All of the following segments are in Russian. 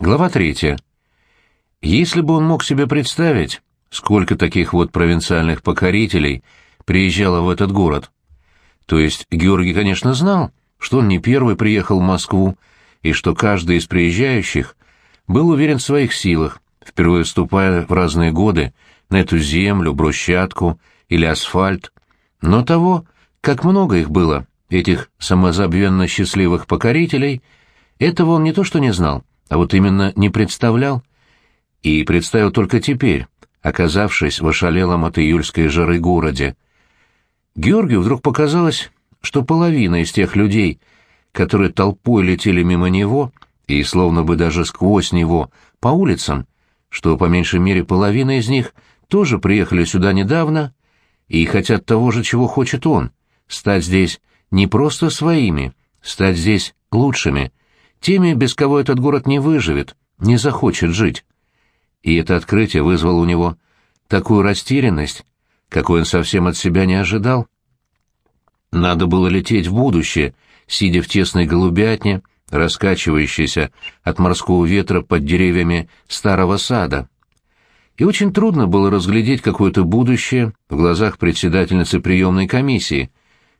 Глава третья. Если бы он мог себе представить, сколько таких вот провинциальных покорителей приезжало в этот город. То есть Георгий, конечно, знал, что он не первый приехал в Москву, и что каждый из приезжающих был уверен в своих силах, впервые вступая в разные годы на эту землю, брусчатку или асфальт. Но того, как много их было, этих самозабвенно счастливых покорителей, этого он не то что не знал, а вот именно не представлял. И представил только теперь, оказавшись в ошалелом от июльской жары городе. Георгию вдруг показалось, что половина из тех людей, которые толпой летели мимо него и словно бы даже сквозь него по улицам, что по меньшей мере половина из них тоже приехали сюда недавно и хотят того же, чего хочет он — стать здесь не просто своими, стать здесь лучшими, теми, без кого этот город не выживет, не захочет жить. И это открытие вызвало у него такую растерянность, какой он совсем от себя не ожидал. Надо было лететь в будущее, сидя в тесной голубятне, раскачивающейся от морского ветра под деревьями старого сада. И очень трудно было разглядеть какое-то будущее в глазах председательницы приемной комиссии,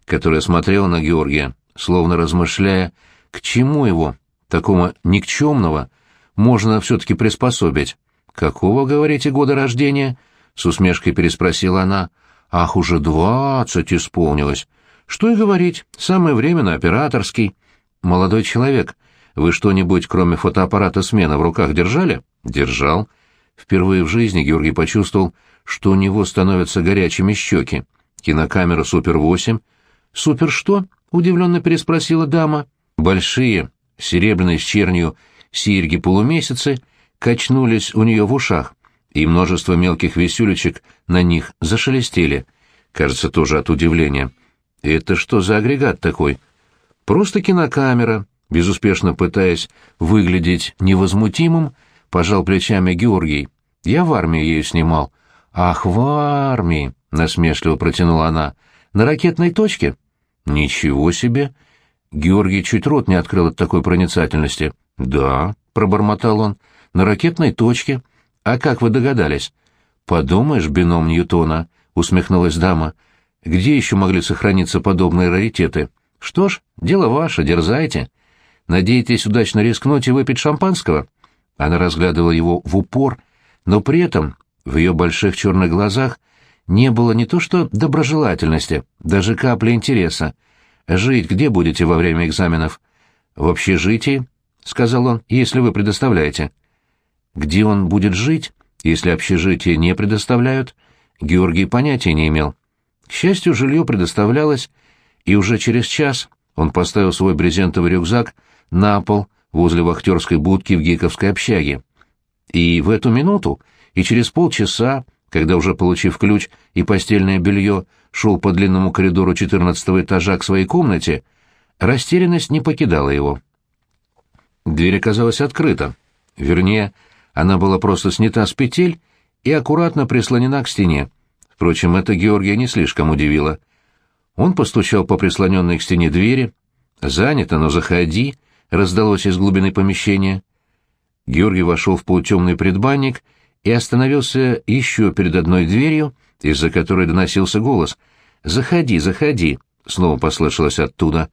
которая смотрела на Георгия, словно размышляя, к чему его, такого никчемного, можно все-таки приспособить. «Какого, говорите, года рождения?» — с усмешкой переспросила она. «Ах, уже двадцать исполнилось. Что и говорить, самое время на операторский. Молодой человек, вы что-нибудь, кроме фотоаппарата смена, в руках держали? Держал. Впервые в жизни Георгий почувствовал, что у него становятся горячими щеки. Кинокамера «Супер-8». «Супер что?» — удивленно переспросила дама. Большие, серебряные с чернью серьги-полумесяцы качнулись у нее в ушах, и множество мелких висюлечек на них зашелестели. Кажется, тоже от удивления. «Это что за агрегат такой?» «Просто кинокамера», безуспешно пытаясь выглядеть невозмутимым, пожал плечами Георгий. «Я в армии ею снимал». «Ах, в армии!» — насмешливо протянула она. «На ракетной точке?» «Ничего себе!» Георгий чуть рот не открыл от такой проницательности. «Да», — пробормотал он, — «на ракетной точке. А как вы догадались?» «Подумаешь, бином Ньютона», — усмехнулась дама, — где еще могли сохраниться подобные раритеты? Что ж, дело ваше, дерзайте. Надеетесь удачно рискнуть и выпить шампанского?» Она разглядывала его в упор, но при этом в ее больших черных глазах не было не то что доброжелательности, даже капли интереса. «Жить где будете во время экзаменов?» «В общежитии», — сказал он, — «если вы предоставляете». Где он будет жить, если общежитие не предоставляют, Георгий понятия не имел. К счастью, жилье предоставлялось, и уже через час он поставил свой брезентовый рюкзак на пол возле вахтерской будки в Гиковской общаге. И в эту минуту, и через полчаса, когда уже получив ключ и постельное белье, шел по длинному коридору четырнадцатого этажа к своей комнате, растерянность не покидала его. Дверь оказалась открыта. Вернее, она была просто снята с петель и аккуратно прислонена к стене. Впрочем, это Георгия не слишком удивило. Он постучал по прислоненной к стене двери. «Занято, но заходи», — раздалось из глубины помещения. Георгий вошел в полутемный предбанник и остановился еще перед одной дверью, из-за которой доносился голос. «Заходи, заходи», — снова послышалось оттуда.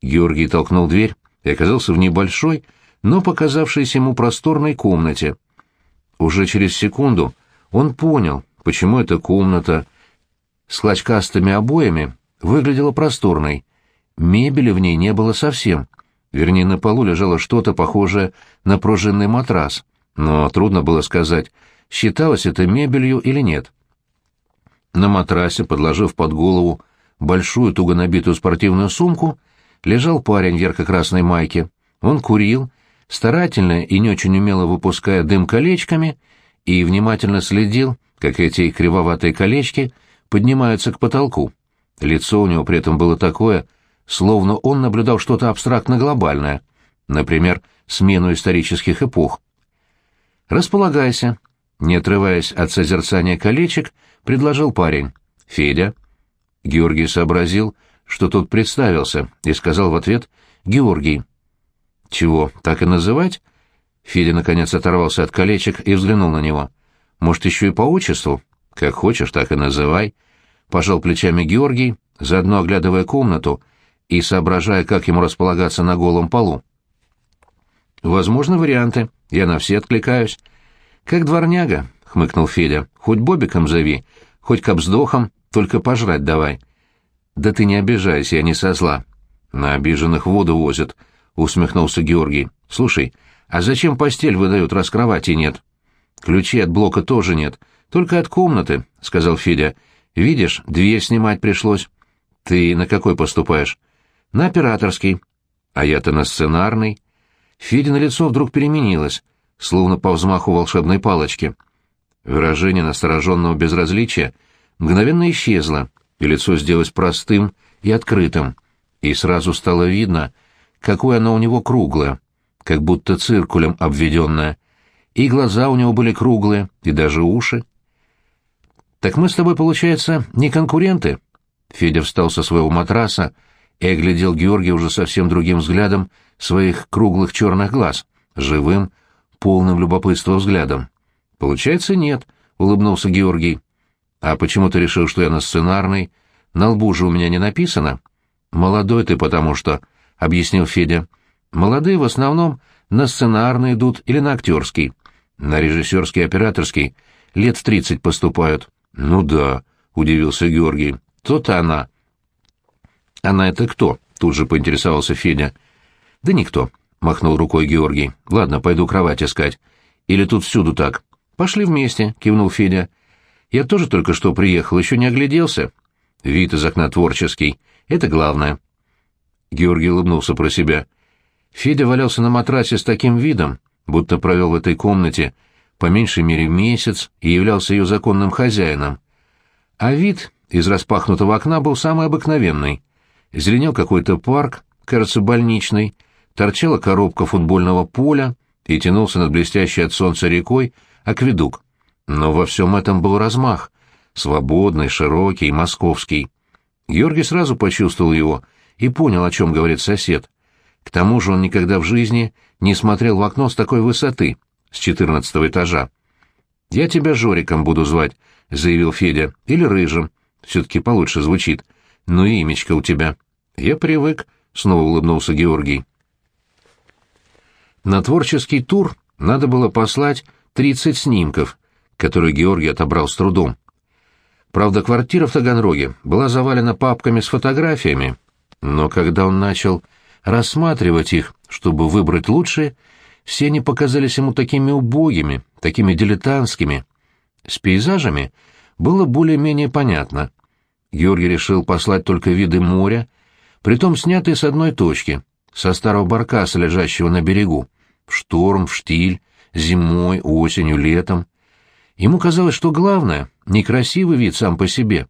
Георгий толкнул дверь и оказался в небольшой, но показавшейся ему просторной комнате. Уже через секунду он понял, почему эта комната с клочкастыми обоями выглядела просторной. Мебели в ней не было совсем. Вернее, на полу лежало что-то похожее на пружинный матрас, но трудно было сказать, считалось это мебелью или нет. На матрасе, подложив под голову большую туго набитую спортивную сумку, лежал парень в ярко-красной майке. Он курил, старательно и не очень умело выпуская дым колечками, и внимательно следил как эти кривоватые колечки поднимаются к потолку. Лицо у него при этом было такое, словно он наблюдал что-то абстрактно-глобальное, например, смену исторических эпох. «Располагайся», — не отрываясь от созерцания колечек, предложил парень. «Федя». Георгий сообразил, что тот представился, и сказал в ответ «Георгий». «Чего, так и называть?» Федя наконец оторвался от колечек и взглянул на него. «Может, еще и по отчеству? Как хочешь, так и называй». Пожал плечами Георгий, заодно оглядывая комнату и соображая, как ему располагаться на голом полу. «Возможно, варианты. Я на все откликаюсь». «Как дворняга», — хмыкнул Федя. «Хоть бобиком зови, хоть кобздохом, только пожрать давай». «Да ты не обижайся, я не со зла». «На обиженных воду возят», — усмехнулся Георгий. «Слушай, а зачем постель выдают, раз кровати нет?» «Ключей от блока тоже нет, только от комнаты», — сказал Федя. «Видишь, дверь снимать пришлось». «Ты на какой поступаешь?» «На операторский». «А я-то на сценарный». Федя на лицо вдруг переменилось, словно по взмаху волшебной палочки. Выражение настороженного безразличия мгновенно исчезло, и лицо сделалось простым и открытым, и сразу стало видно, какое оно у него круглое, как будто циркулем обведенное, и глаза у него были круглые, и даже уши. «Так мы с тобой, получается, не конкуренты?» Федя встал со своего матраса и оглядел Георгия уже совсем другим взглядом своих круглых черных глаз, живым, полным любопытства взглядом. «Получается, нет», — улыбнулся Георгий. «А почему ты решил, что я на сценарной? На лбу же у меня не написано». «Молодой ты потому что», — объяснил Федя. «Молодые в основном на сценарный идут или на актерский. На режиссерский и операторский лет в тридцать поступают». «Ну да», — удивился Георгий. «То-то она». «Она это кто?» — тут же поинтересовался Федя. «Да никто», — махнул рукой Георгий. «Ладно, пойду кровать искать. Или тут всюду так?» «Пошли вместе», — кивнул Федя. «Я тоже только что приехал, еще не огляделся». Вид из окна творческий. Это главное. Георгий улыбнулся про себя. Федя валялся на матрасе с таким видом, будто провел в этой комнате по меньшей мере месяц и являлся ее законным хозяином. А вид из распахнутого окна был самый обыкновенный. Зеленел какой-то парк, кажется, больничный, торчала коробка футбольного поля и тянулся над блестящей от солнца рекой акведук. Но во всем этом был размах, свободный, широкий, московский. Георгий сразу почувствовал его и понял, о чем говорит сосед. К тому же он никогда в жизни не смотрел в окно с такой высоты, с четырнадцатого этажа. «Я тебя Жориком буду звать», — заявил Федя, — «или Рыжим. Все-таки получше звучит. Ну и имечко у тебя». «Я привык», — снова улыбнулся Георгий. На творческий тур надо было послать тридцать снимков, которые Георгий отобрал с трудом. Правда, квартира в Таганроге была завалена папками с фотографиями, но когда он начал рассматривать их, чтобы выбрать лучшие, все они показались ему такими убогими, такими дилетантскими. С пейзажами было более-менее понятно. Георгий решил послать только виды моря, притом снятые с одной точки, со старого баркаса, лежащего на берегу, в шторм, в штиль, зимой, осенью, летом. Ему казалось, что главное — не красивый вид сам по себе,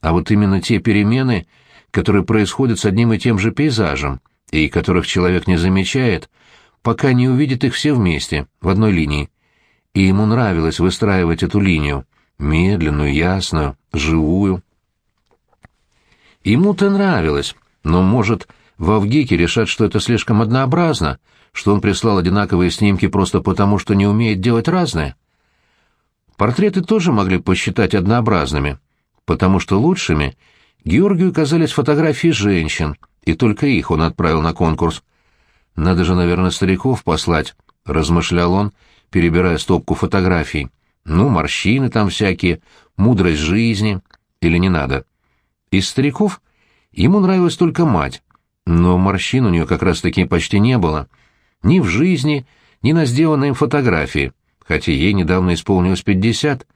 а вот именно те перемены, которые происходят с одним и тем же пейзажем, и которых человек не замечает, пока не увидит их все вместе, в одной линии. И ему нравилось выстраивать эту линию, медленную, ясную, живую. Ему-то нравилось, но, может, в Авгике решат, что это слишком однообразно, что он прислал одинаковые снимки просто потому, что не умеет делать разное. Портреты тоже могли посчитать однообразными, потому что лучшими Георгию казались фотографии женщин, и только их он отправил на конкурс. «Надо же, наверное, стариков послать», — размышлял он, перебирая стопку фотографий. «Ну, морщины там всякие, мудрость жизни. Или не надо?» Из стариков ему нравилась только мать, но морщин у нее как раз-таки почти не было. Ни в жизни, ни на сделанной им фотографии — хотя ей недавно исполнилось пятьдесят.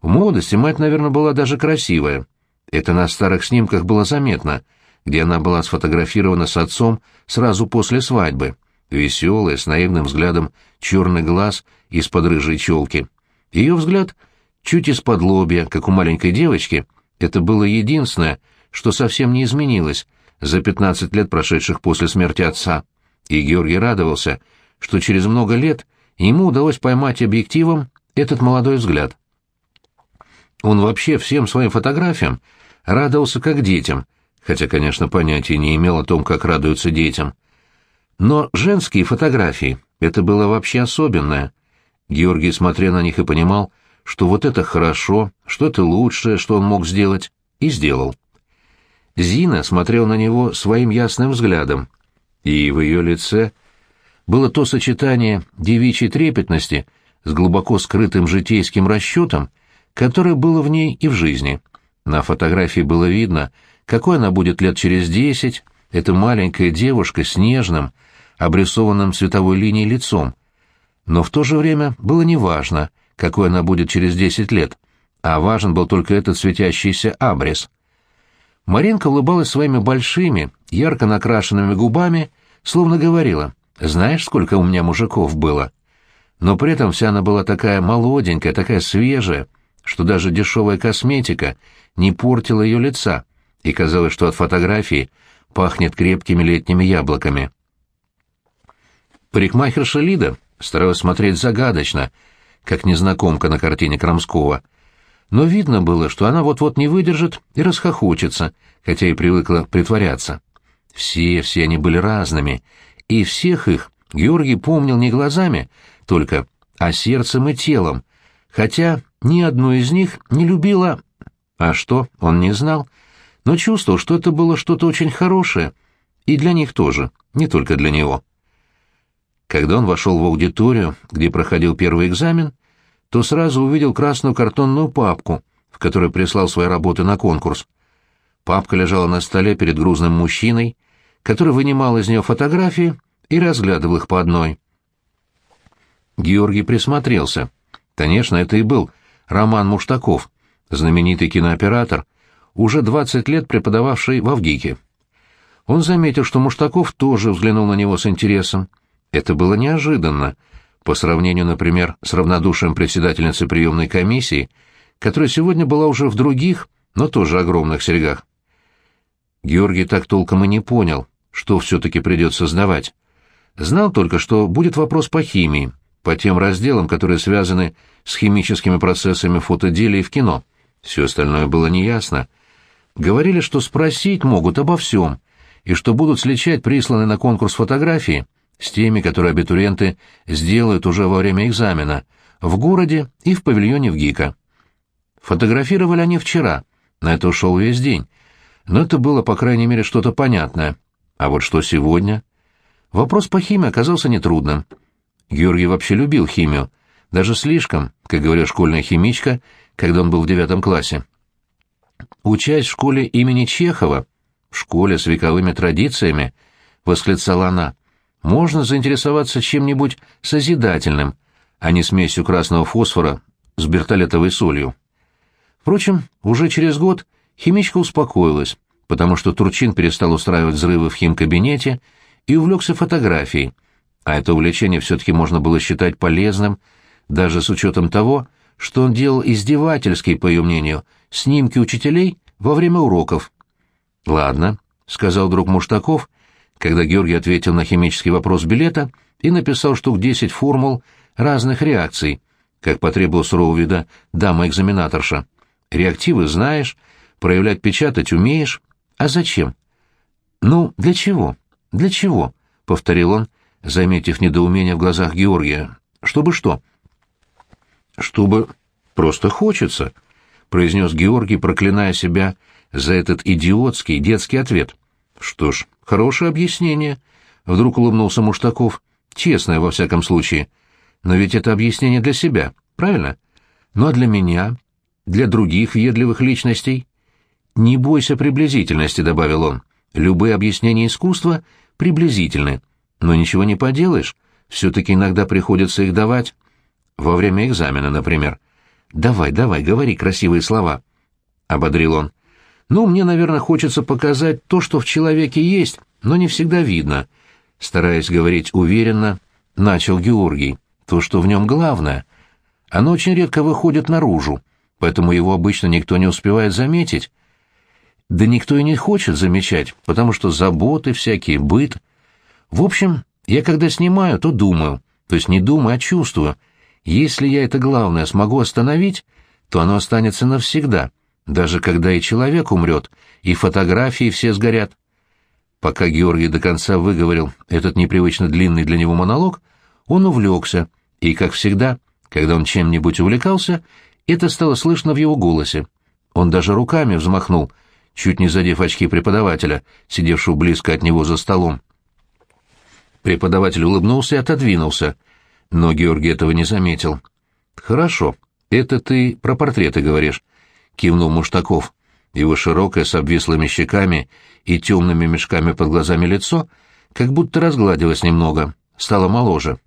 В молодости мать, наверное, была даже красивая. Это на старых снимках было заметно, где она была сфотографирована с отцом сразу после свадьбы, веселая, с наивным взглядом черный глаз из-под рыжей челки. Ее взгляд чуть из-под лобья, как у маленькой девочки, это было единственное, что совсем не изменилось за пятнадцать лет, прошедших после смерти отца. И Георгий радовался, что через много лет ему удалось поймать объективом этот молодой взгляд. Он вообще всем своим фотографиям радовался как детям, хотя, конечно, понятия не имел о том, как радуются детям. Но женские фотографии — это было вообще особенное. Георгий смотрел на них и понимал, что вот это хорошо, что это лучшее, что он мог сделать, и сделал. Зина смотрела на него своим ясным взглядом, и в ее лице было то сочетание девичьей трепетности с глубоко скрытым житейским расчетом, которое было в ней и в жизни. На фотографии было видно, какой она будет лет через десять, эта маленькая девушка с нежным, обрисованным цветовой линией лицом. Но в то же время было неважно, какой она будет через десять лет, а важен был только этот светящийся абрис. Маринка улыбалась своими большими, ярко накрашенными губами, словно говорила, «Знаешь, сколько у меня мужиков было?» Но при этом вся она была такая молоденькая, такая свежая, что даже дешевая косметика не портила ее лица, и казалось, что от фотографии пахнет крепкими летними яблоками. Парикмахерша Лида старалась смотреть загадочно, как незнакомка на картине Крамского — но видно было, что она вот-вот не выдержит и расхохочется, хотя и привыкла притворяться. Все, все они были разными, и всех их Георгий помнил не глазами, только, а сердцем и телом, хотя ни одну из них не любила... А что, он не знал, но чувствовал, что это было что-то очень хорошее, и для них тоже, не только для него. Когда он вошел в аудиторию, где проходил первый экзамен, то сразу увидел красную картонную папку, в которой прислал свои работы на конкурс. Папка лежала на столе перед грузным мужчиной, который вынимал из нее фотографии и разглядывал их по одной. Георгий присмотрелся. Конечно, это и был Роман Муштаков, знаменитый кинооператор, уже 20 лет преподававший в Авгике. Он заметил, что Муштаков тоже взглянул на него с интересом. Это было неожиданно, по сравнению, например, с равнодушием председательницы приемной комиссии, которая сегодня была уже в других, но тоже огромных серьгах. Георгий так толком и не понял, что все-таки придется сдавать. Знал только, что будет вопрос по химии, по тем разделам, которые связаны с химическими процессами фотоделия в кино. Все остальное было неясно. Говорили, что спросить могут обо всем, и что будут сличать присланные на конкурс фотографии с теми, которые абитуриенты сделают уже во время экзамена, в городе и в павильоне в ГИКа. Фотографировали они вчера, на это ушел весь день, но это было, по крайней мере, что-то понятное. А вот что сегодня? Вопрос по химии оказался нетрудным. Георгий вообще любил химию, даже слишком, как говорила школьная химичка, когда он был в девятом классе. Учась в школе имени Чехова, в школе с вековыми традициями, восклицала она, — можно заинтересоваться чем-нибудь созидательным, а не смесью красного фосфора с бертолетовой солью. Впрочем, уже через год химичка успокоилась, потому что Турчин перестал устраивать взрывы в химкабинете и увлекся фотографией, а это увлечение все-таки можно было считать полезным, даже с учетом того, что он делал издевательские, по ее мнению, снимки учителей во время уроков. «Ладно», — сказал друг Муштаков, когда Георгий ответил на химический вопрос билета и написал штук 10 формул разных реакций, как потребовал сурового вида дама-экзаменаторша. Реактивы знаешь, проявлять печатать умеешь. А зачем? Ну, для чего? Для чего? — повторил он, заметив недоумение в глазах Георгия. Чтобы что? Чтобы просто хочется, — произнес Георгий, проклиная себя за этот идиотский детский ответ. Что ж, Хорошее объяснение. Вдруг улыбнулся Муштаков. Честное, во всяком случае. Но ведь это объяснение для себя, правильно? Ну а для меня? Для других въедливых личностей? Не бойся приблизительности, добавил он. Любые объяснения искусства приблизительны. Но ничего не поделаешь. Все-таки иногда приходится их давать. Во время экзамена, например. «Давай, давай, говори красивые слова», — ободрил он. Ну, мне, наверное, хочется показать то, что в человеке есть, но не всегда видно. Стараясь говорить уверенно, начал Георгий. То, что в нем главное. Оно очень редко выходит наружу, поэтому его обычно никто не успевает заметить. Да никто и не хочет замечать, потому что заботы всякие, быт. В общем, я когда снимаю, то думаю, то есть не думаю, а чувствую. Если я это главное смогу остановить, то оно останется навсегда — даже когда и человек умрет, и фотографии все сгорят. Пока Георгий до конца выговорил этот непривычно длинный для него монолог, он увлекся, и, как всегда, когда он чем-нибудь увлекался, это стало слышно в его голосе. Он даже руками взмахнул, чуть не задев очки преподавателя, сидевшего близко от него за столом. Преподаватель улыбнулся и отодвинулся, но Георгий этого не заметил. «Хорошо, это ты про портреты говоришь», — кивнул Муштаков. Его широкое с обвислыми щеками и темными мешками под глазами лицо как будто разгладилось немного, стало моложе.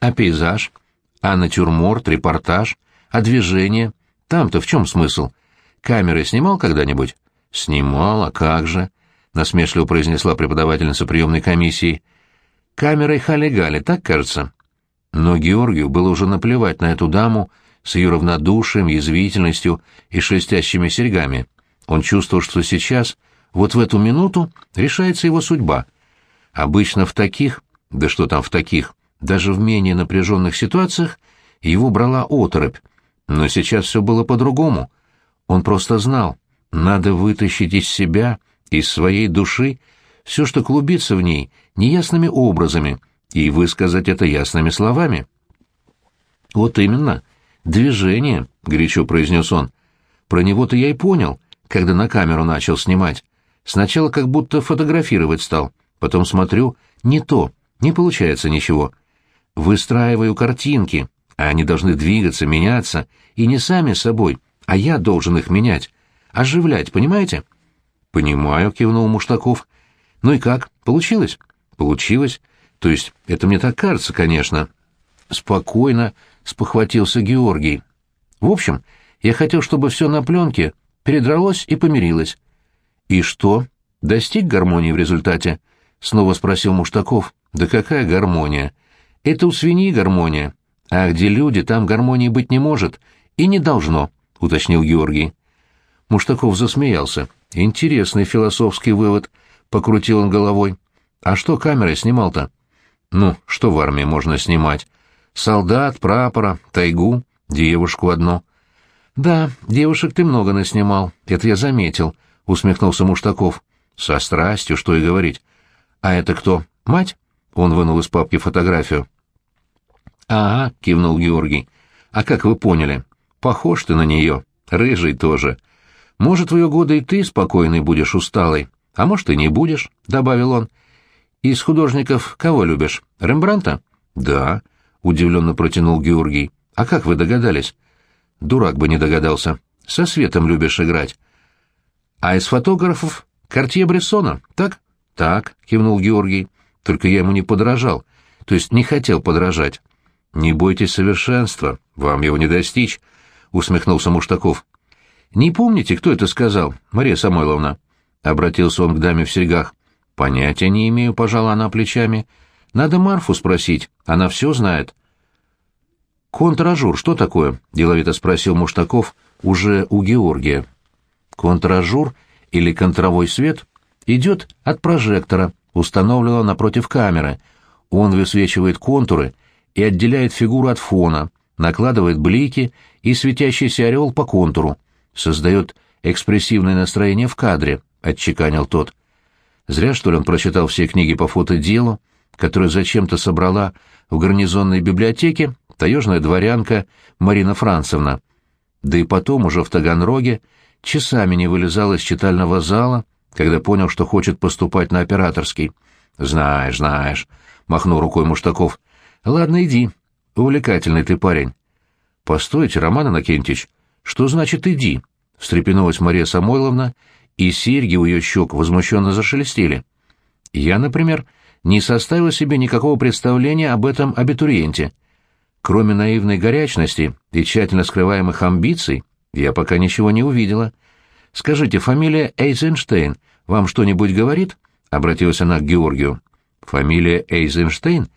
А пейзаж? А натюрморт, репортаж? А движение? Там-то в чем смысл? Камеры снимал когда-нибудь? Снимал, а как же? Насмешливо произнесла преподавательница приемной комиссии. Камерой Хали-Гали, так кажется? Но Георгию было уже наплевать на эту даму с ее равнодушием, язвительностью и шелестящими серьгами. Он чувствовал, что сейчас, вот в эту минуту, решается его судьба. Обычно в таких, да что там в таких, даже в менее напряженных ситуациях, его брала оторопь. Но сейчас все было по-другому. Он просто знал, надо вытащить из себя, из своей души, все, что клубится в ней, неясными образами, и высказать это ясными словами. Вот именно. «Движение», — горячо произнес он. «Про него-то я и понял, когда на камеру начал снимать. Сначала как будто фотографировать стал, потом смотрю, не то, не получается ничего. Выстраиваю картинки, а они должны двигаться, меняться, и не сами собой, а я должен их менять, оживлять, понимаете?» «Понимаю», — кивнул Муштаков. «Ну и как, получилось?» «Получилось. То есть это мне так кажется, конечно». Спокойно, спохватился Георгий. В общем, я хотел, чтобы все на пленке передралось и помирилось. И что? Достиг гармонии в результате? Снова спросил Муштаков. Да какая гармония? Это у свиньи гармония. А где люди, там гармонии быть не может. И не должно, уточнил Георгий. Муштаков засмеялся. Интересный философский вывод, покрутил он головой. А что камерой снимал-то? Ну, что в армии можно снимать? Солдат, прапора, тайгу, девушку одну. Да, девушек ты много наснимал, это я заметил, усмехнулся Муштаков. Со страстью, что и говорить. А это кто? Мать? Он вынул из папки фотографию. Ага, кивнул Георгий. А как вы поняли? Похож ты на нее. Рыжий тоже. Может, в ее годы и ты спокойный будешь усталый, а может, и не будешь, — добавил он. Из художников кого любишь? Рембранта? Да. — удивленно протянул Георгий. «А как вы догадались?» «Дурак бы не догадался. Со светом любишь играть». «А из фотографов Картье Брессона, так?» «Так», — кивнул Георгий. «Только я ему не подражал, то есть не хотел подражать». «Не бойтесь совершенства, вам его не достичь», — усмехнулся Муштаков. «Не помните, кто это сказал, Мария Самойловна?» — обратился он к даме в серьгах. «Понятия не имею», — пожала она плечами. Надо Марфу спросить, она все знает. «Контражур, что такое?» — деловито спросил Муштаков уже у Георгия. «Контражур или контровой свет идет от прожектора, установленного напротив камеры. Он высвечивает контуры и отделяет фигуру от фона, накладывает блики и светящийся ореол по контуру, создает экспрессивное настроение в кадре», — отчеканил тот. Зря, что ли, он прочитал все книги по фотоделу, которую зачем-то собрала в гарнизонной библиотеке таежная дворянка Марина Францевна. Да и потом уже в Таганроге часами не вылезал из читального зала, когда понял, что хочет поступать на операторский. «Знаешь, знаешь», — махнул рукой Муштаков. «Ладно, иди. Увлекательный ты парень». «Постойте, Роман Анакентьевич, что значит «иди»?» — встрепенулась Мария Самойловна, и серьги у ее щек возмущенно зашелестели. «Я, например, не составила себе никакого представления об этом абитуриенте. Кроме наивной горячности и тщательно скрываемых амбиций, я пока ничего не увидела. Скажите, фамилия Эйзенштейн вам что-нибудь говорит? Обратилась она к Георгию. Фамилия Эйзенштейн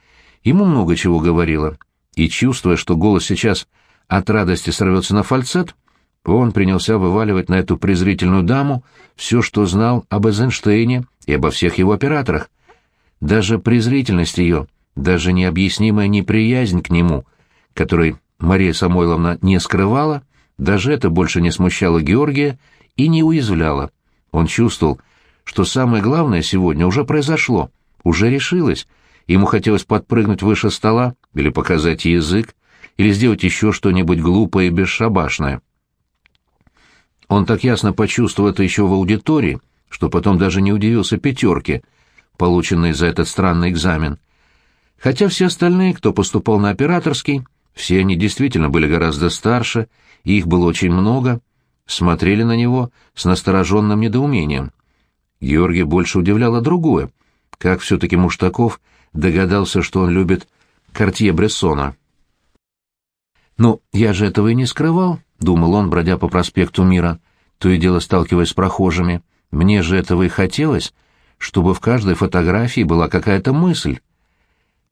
ему много чего говорила. И чувствуя, что голос сейчас от радости сорвется на фальцет, он принялся вываливать на эту презрительную даму все, что знал об Эйзенштейне и обо всех его операторах. Даже презрительность ее, даже необъяснимая неприязнь к нему, которой Мария Самойловна не скрывала, даже это больше не смущало Георгия и не уязвляло. Он чувствовал, что самое главное сегодня уже произошло, уже решилось. Ему хотелось подпрыгнуть выше стола или показать язык, или сделать еще что-нибудь глупое и бесшабашное. Он так ясно почувствовал это еще в аудитории, что потом даже не удивился пятерке, полученной за этот странный экзамен. Хотя все остальные, кто поступал на операторский, все они действительно были гораздо старше, и их было очень много, смотрели на него с настороженным недоумением. Георгия больше удивляло другое, как все-таки Муштаков догадался, что он любит Кортье-Брессона. «Ну, я же этого и не скрывал», — думал он, бродя по проспекту Мира, то и дело сталкиваясь с прохожими. «Мне же этого и хотелось, чтобы в каждой фотографии была какая-то мысль».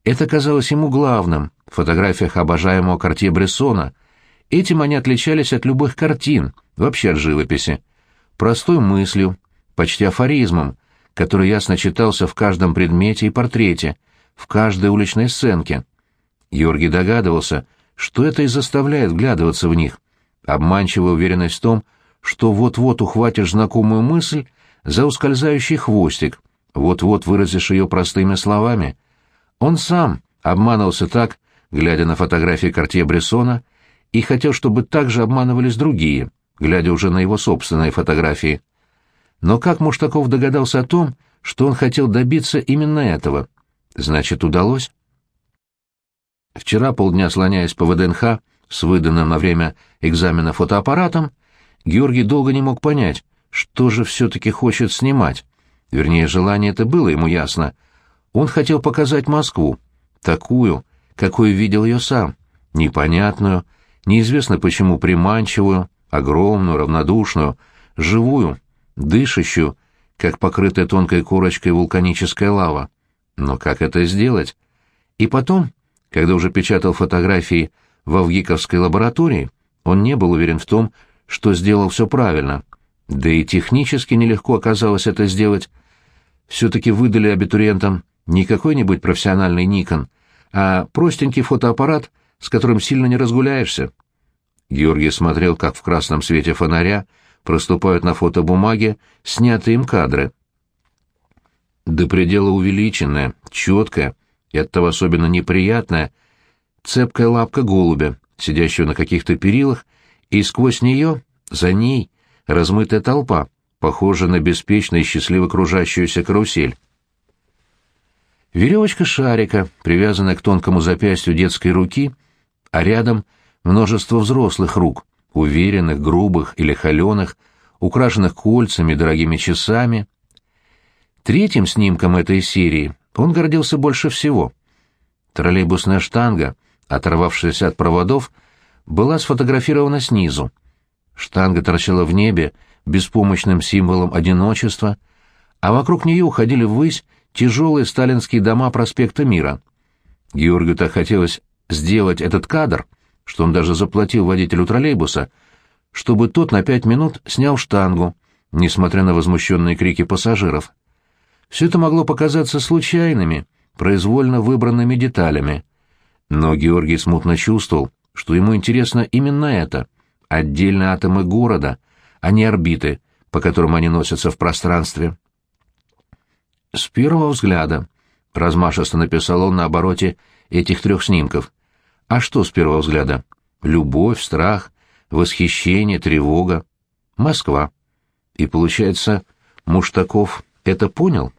Это казалось ему главным в фотографиях обожаемого Кортье-Брессона. Этим они отличались от любых картин, вообще от живописи. Простой мыслью, почти афоризмом, который ясно читался в каждом предмете и портрете, в каждой уличной сценке. Георгий догадывался, что это и заставляет вглядываться в них. Обманчивая уверенность в том, что вот-вот ухватишь знакомую мысль за ускользающий хвостик, вот-вот выразишь ее простыми словами — он сам обманывался так, глядя на фотографии Кортье-Брессона, и хотел, чтобы так же обманывались другие, глядя уже на его собственные фотографии. Но как Муштаков догадался о том, что он хотел добиться именно этого? Значит, удалось? Вчера, полдня слоняясь по ВДНХ с выданным на время экзамена фотоаппаратом, Георгий долго не мог понять, что же все-таки хочет снимать. Вернее, желание это было ему ясно — он хотел показать Москву, такую, какой видел ее сам, непонятную, неизвестно почему приманчивую, огромную, равнодушную, живую, дышащую, как покрытая тонкой корочкой вулканическая лава. Но как это сделать? И потом, когда уже печатал фотографии в Авгиковской лаборатории, он не был уверен в том, что сделал все правильно. Да и технически нелегко оказалось это сделать. Все-таки выдали абитуриентам не какой-нибудь профессиональный Никон, а простенький фотоаппарат, с которым сильно не разгуляешься. Георгий смотрел, как в красном свете фонаря проступают на фотобумаге снятые им кадры. До предела увеличенная, четкая и оттого особенно неприятная, цепкая лапка голубя, сидящего на каких-то перилах, и сквозь нее, за ней, размытая толпа, похожая на беспечно и счастливо кружащуюся карусель. Веревочка шарика, привязанная к тонкому запястью детской руки, а рядом множество взрослых рук, уверенных, грубых или холеных, украшенных кольцами, дорогими часами. Третьим снимком этой серии он гордился больше всего. Троллейбусная штанга, оторвавшаяся от проводов, была сфотографирована снизу. Штанга торчала в небе беспомощным символом одиночества, а вокруг нее уходили ввысь тяжелые сталинские дома проспекта Мира. Георгию так хотелось сделать этот кадр, что он даже заплатил водителю троллейбуса, чтобы тот на пять минут снял штангу, несмотря на возмущенные крики пассажиров. Все это могло показаться случайными, произвольно выбранными деталями. Но Георгий смутно чувствовал, что ему интересно именно это — отдельные атомы города, а не орбиты, по которым они носятся в пространстве. С первого взгляда, размашисто написал он на обороте этих трех снимков. А что с первого взгляда? Любовь, страх, восхищение, тревога. Москва. И получается, Муштаков это понял?